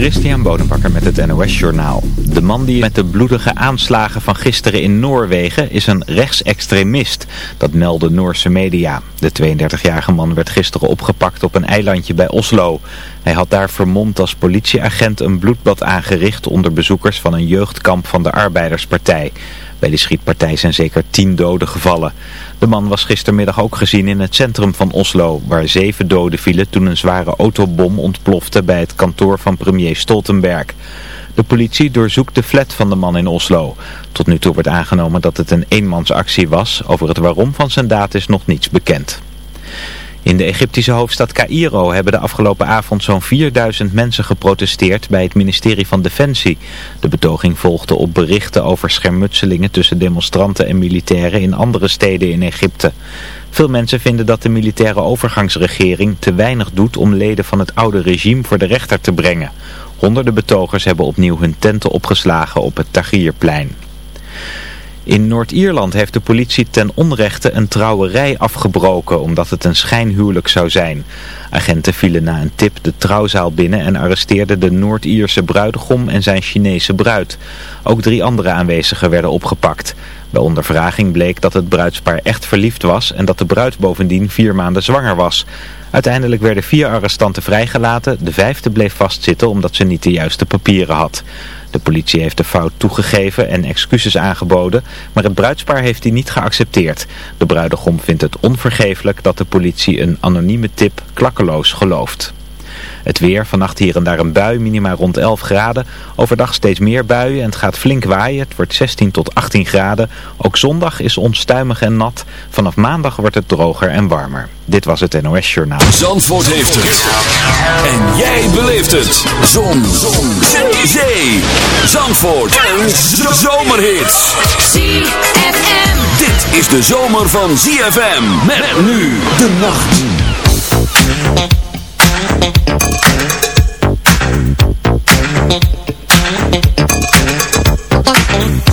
Christian Bonenbakker met het NOS Journaal. De man die met de bloedige aanslagen van gisteren in Noorwegen is een rechtsextremist. Dat melden Noorse media. De 32-jarige man werd gisteren opgepakt op een eilandje bij Oslo. Hij had daar vermomd als politieagent een bloedbad aangericht onder bezoekers van een jeugdkamp van de Arbeiderspartij. Bij de schietpartij zijn zeker tien doden gevallen. De man was gistermiddag ook gezien in het centrum van Oslo, waar zeven doden vielen toen een zware autobom ontplofte bij het kantoor van premier Stoltenberg. De politie doorzoekt de flat van de man in Oslo. Tot nu toe wordt aangenomen dat het een eenmansactie was. Over het waarom van zijn daad is nog niets bekend. In de Egyptische hoofdstad Cairo hebben de afgelopen avond zo'n 4000 mensen geprotesteerd bij het ministerie van Defensie. De betoging volgde op berichten over schermutselingen tussen demonstranten en militairen in andere steden in Egypte. Veel mensen vinden dat de militaire overgangsregering te weinig doet om leden van het oude regime voor de rechter te brengen. Honderden betogers hebben opnieuw hun tenten opgeslagen op het Tahrirplein. In Noord-Ierland heeft de politie ten onrechte een trouwerij afgebroken omdat het een schijnhuwelijk zou zijn. Agenten vielen na een tip de trouwzaal binnen en arresteerden de Noord-Ierse bruidegom en zijn Chinese bruid. Ook drie andere aanwezigen werden opgepakt. Bij ondervraging bleek dat het bruidspaar echt verliefd was en dat de bruid bovendien vier maanden zwanger was. Uiteindelijk werden vier arrestanten vrijgelaten, de vijfde bleef vastzitten omdat ze niet de juiste papieren had. De politie heeft de fout toegegeven en excuses aangeboden, maar het bruidspaar heeft die niet geaccepteerd. De bruidegom vindt het onvergeeflijk dat de politie een anonieme tip klakkeloos gelooft. Het weer, vannacht hier en daar een bui, minima rond 11 graden. Overdag steeds meer buien en het gaat flink waaien. Het wordt 16 tot 18 graden. Ook zondag is onstuimig en nat. Vanaf maandag wordt het droger en warmer. Dit was het NOS Journaal. Zandvoort heeft het. En jij beleeft het. Zon. Zon. Zee. Zandvoort. En zomerhits. ZFM. Dit is de zomer van ZFM. Met nu de nacht. Thank you.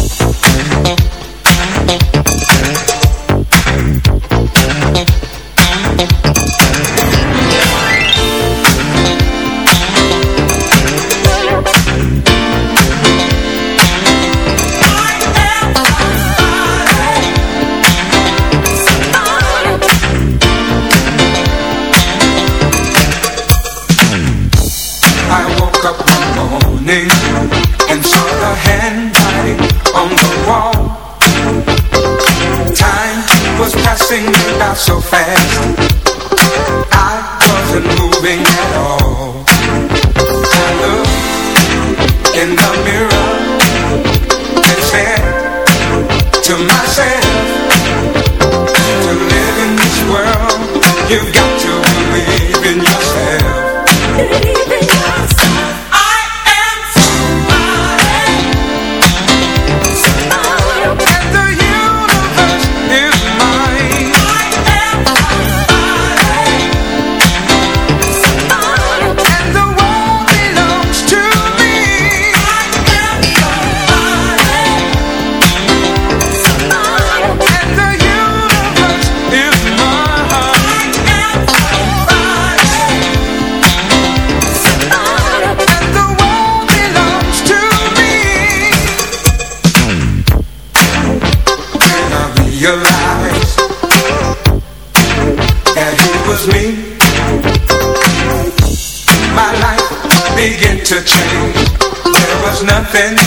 Nothing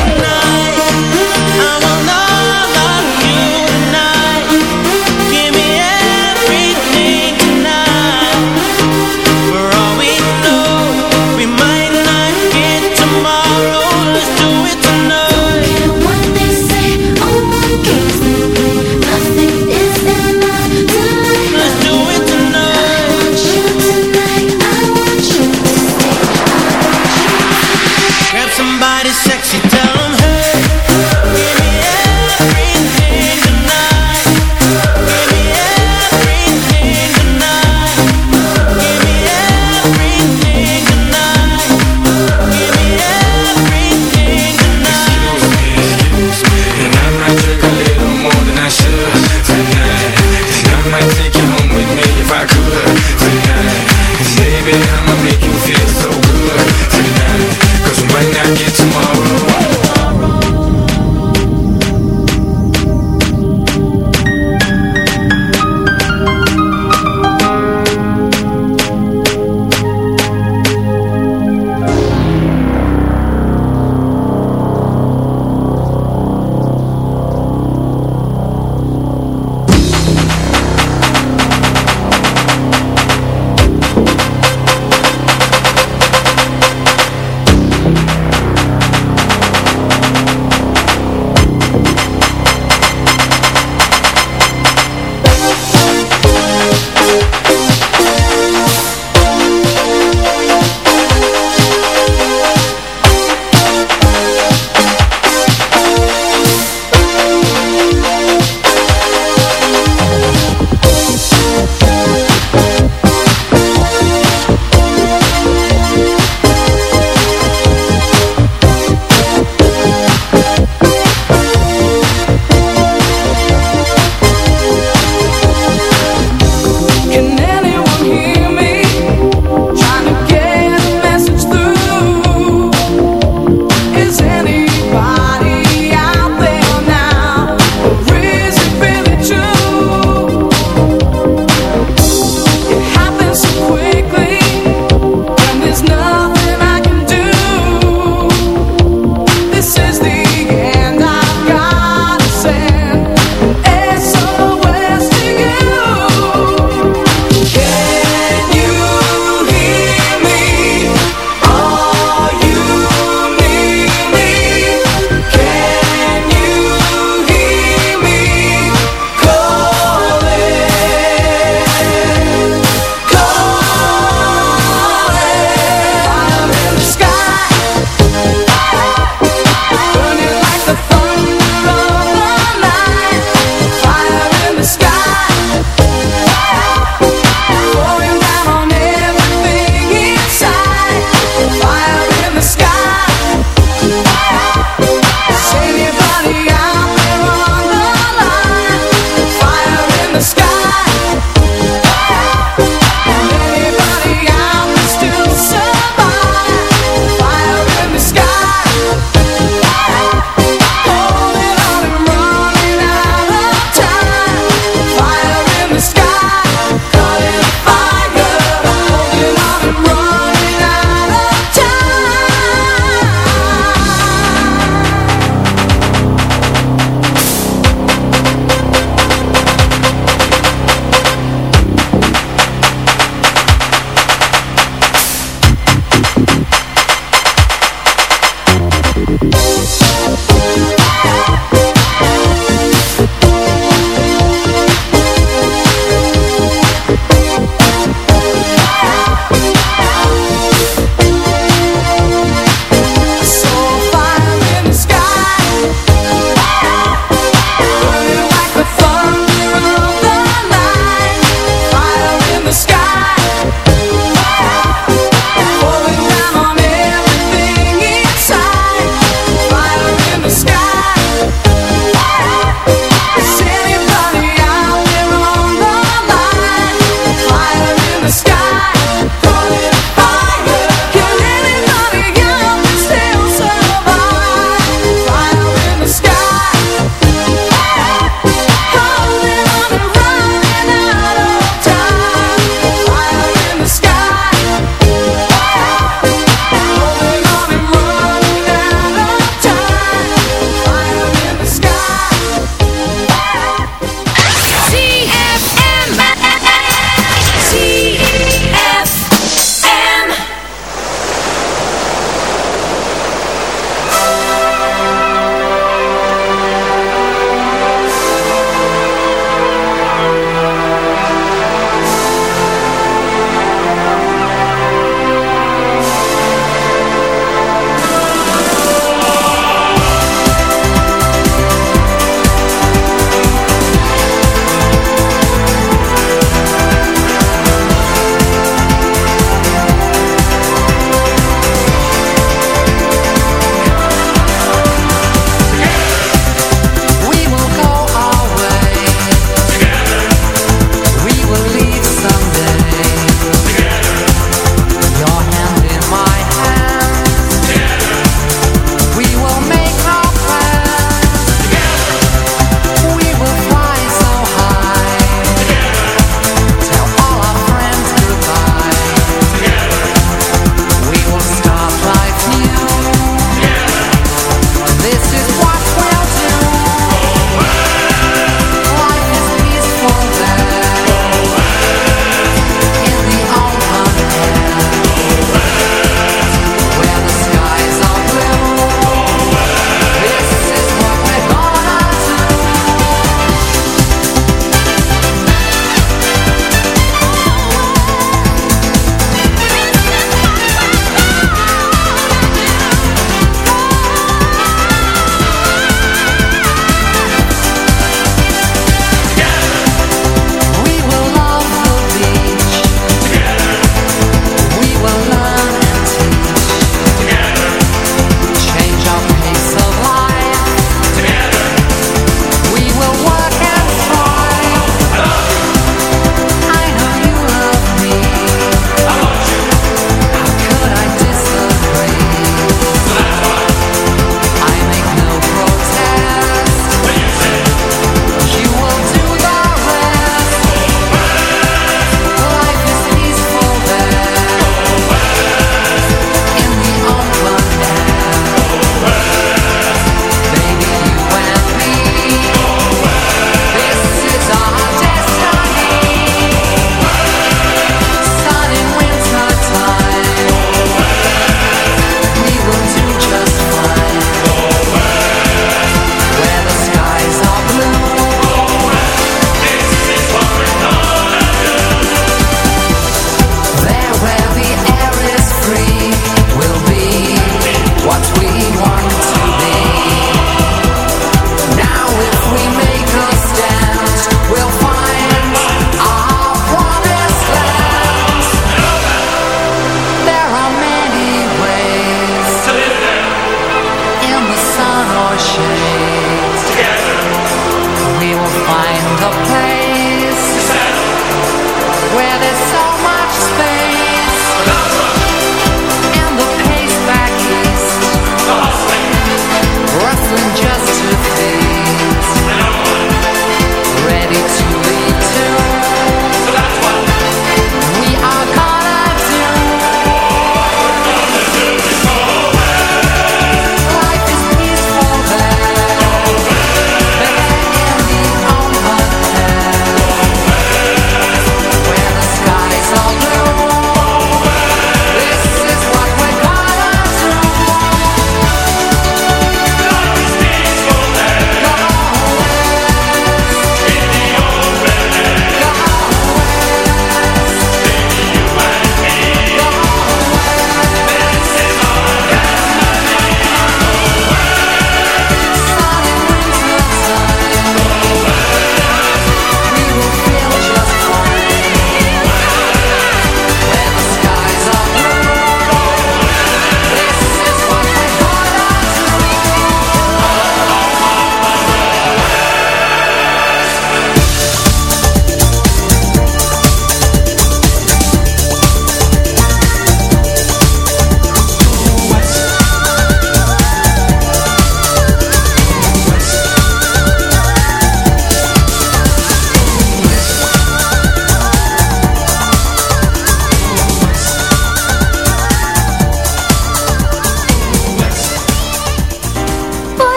somebody sexy.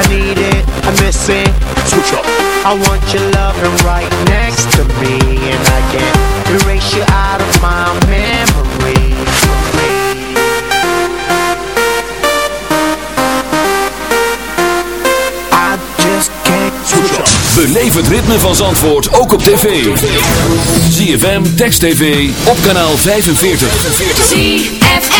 I need it, I miss it. Switch up. I want your loving right next to me, and I can't erase you out of my memory. I just can't Switch up. Beleef het ritme van Zandvoort ook op tv. ZFM, Text TV, op kanaal 45. ZFM.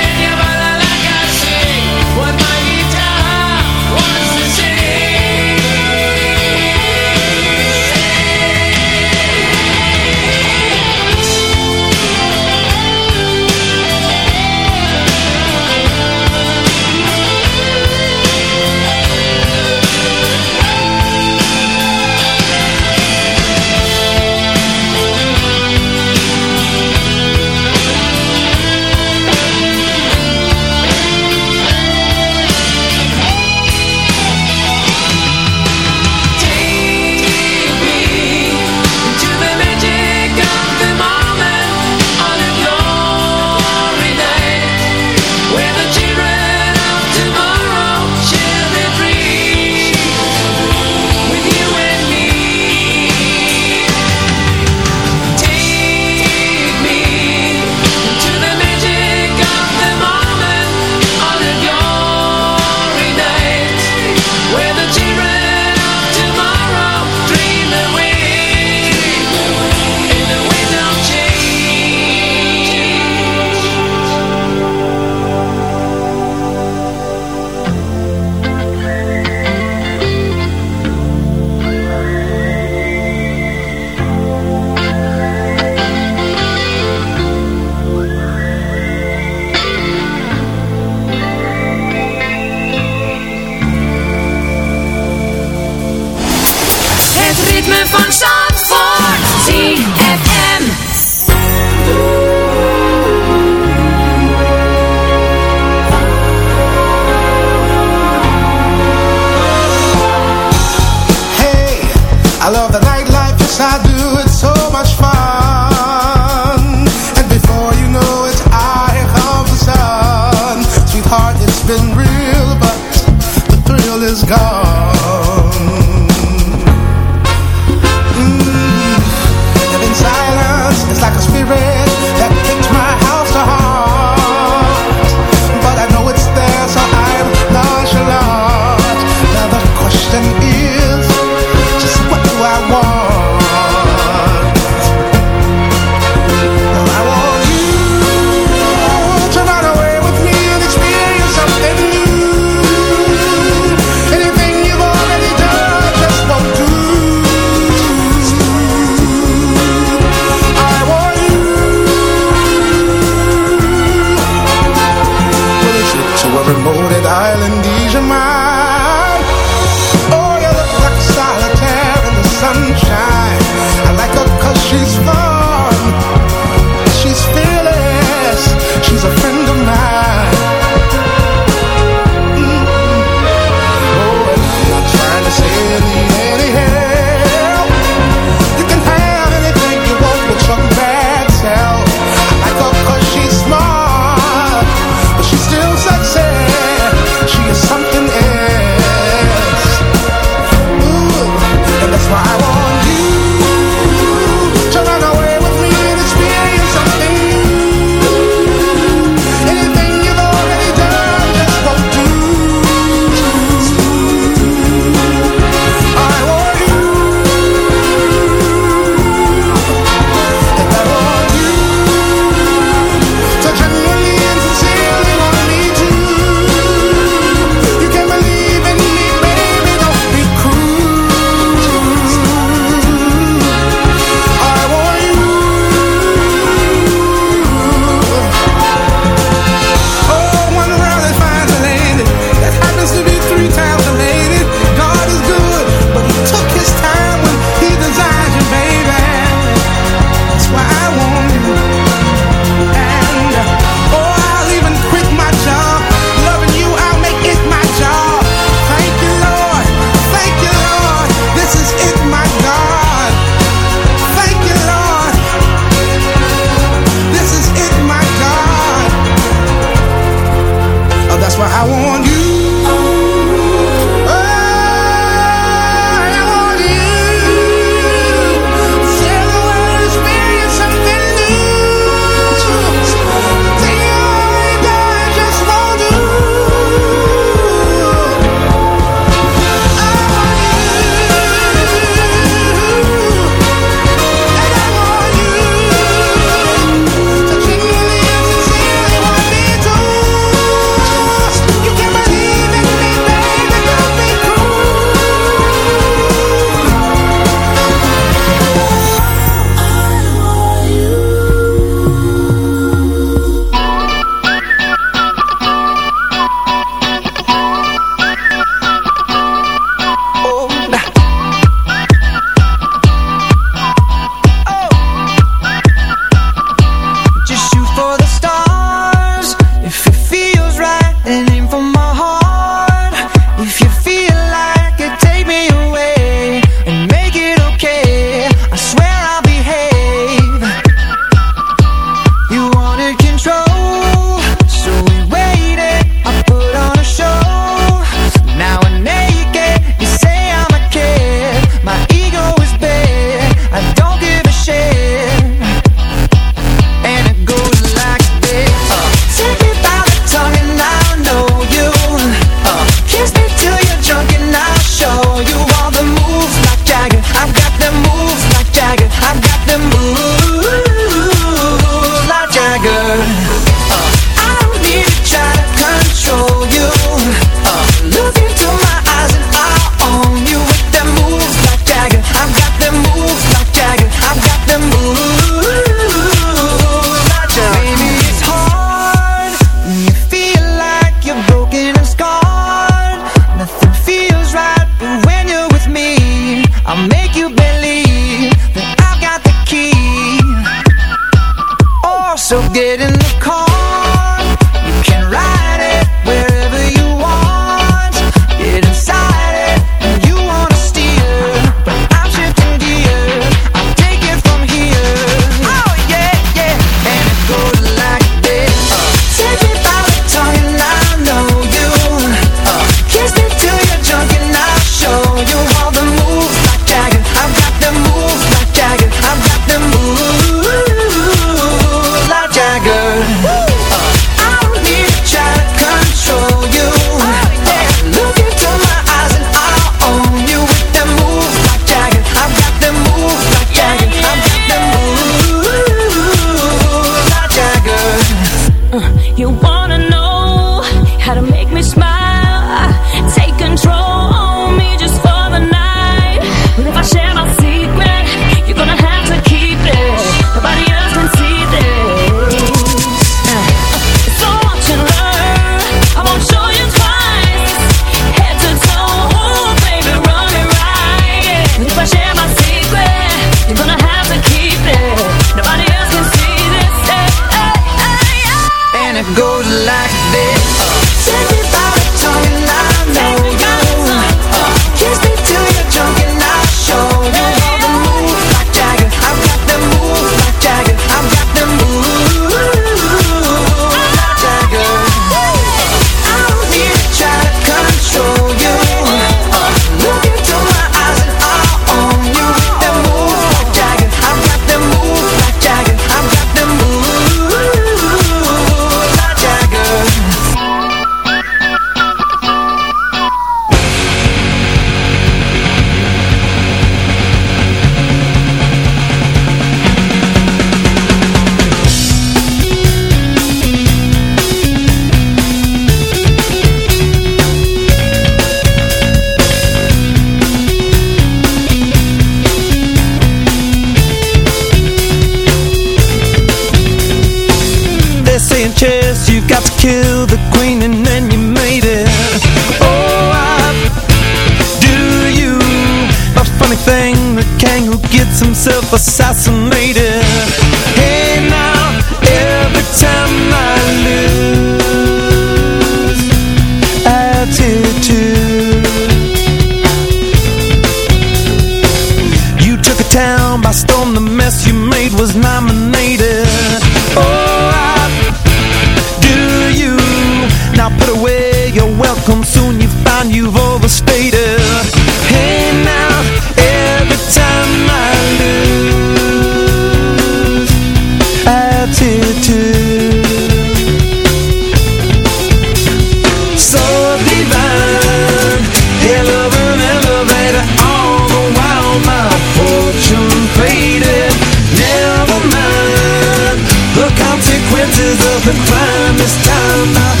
consequences of the crime. Time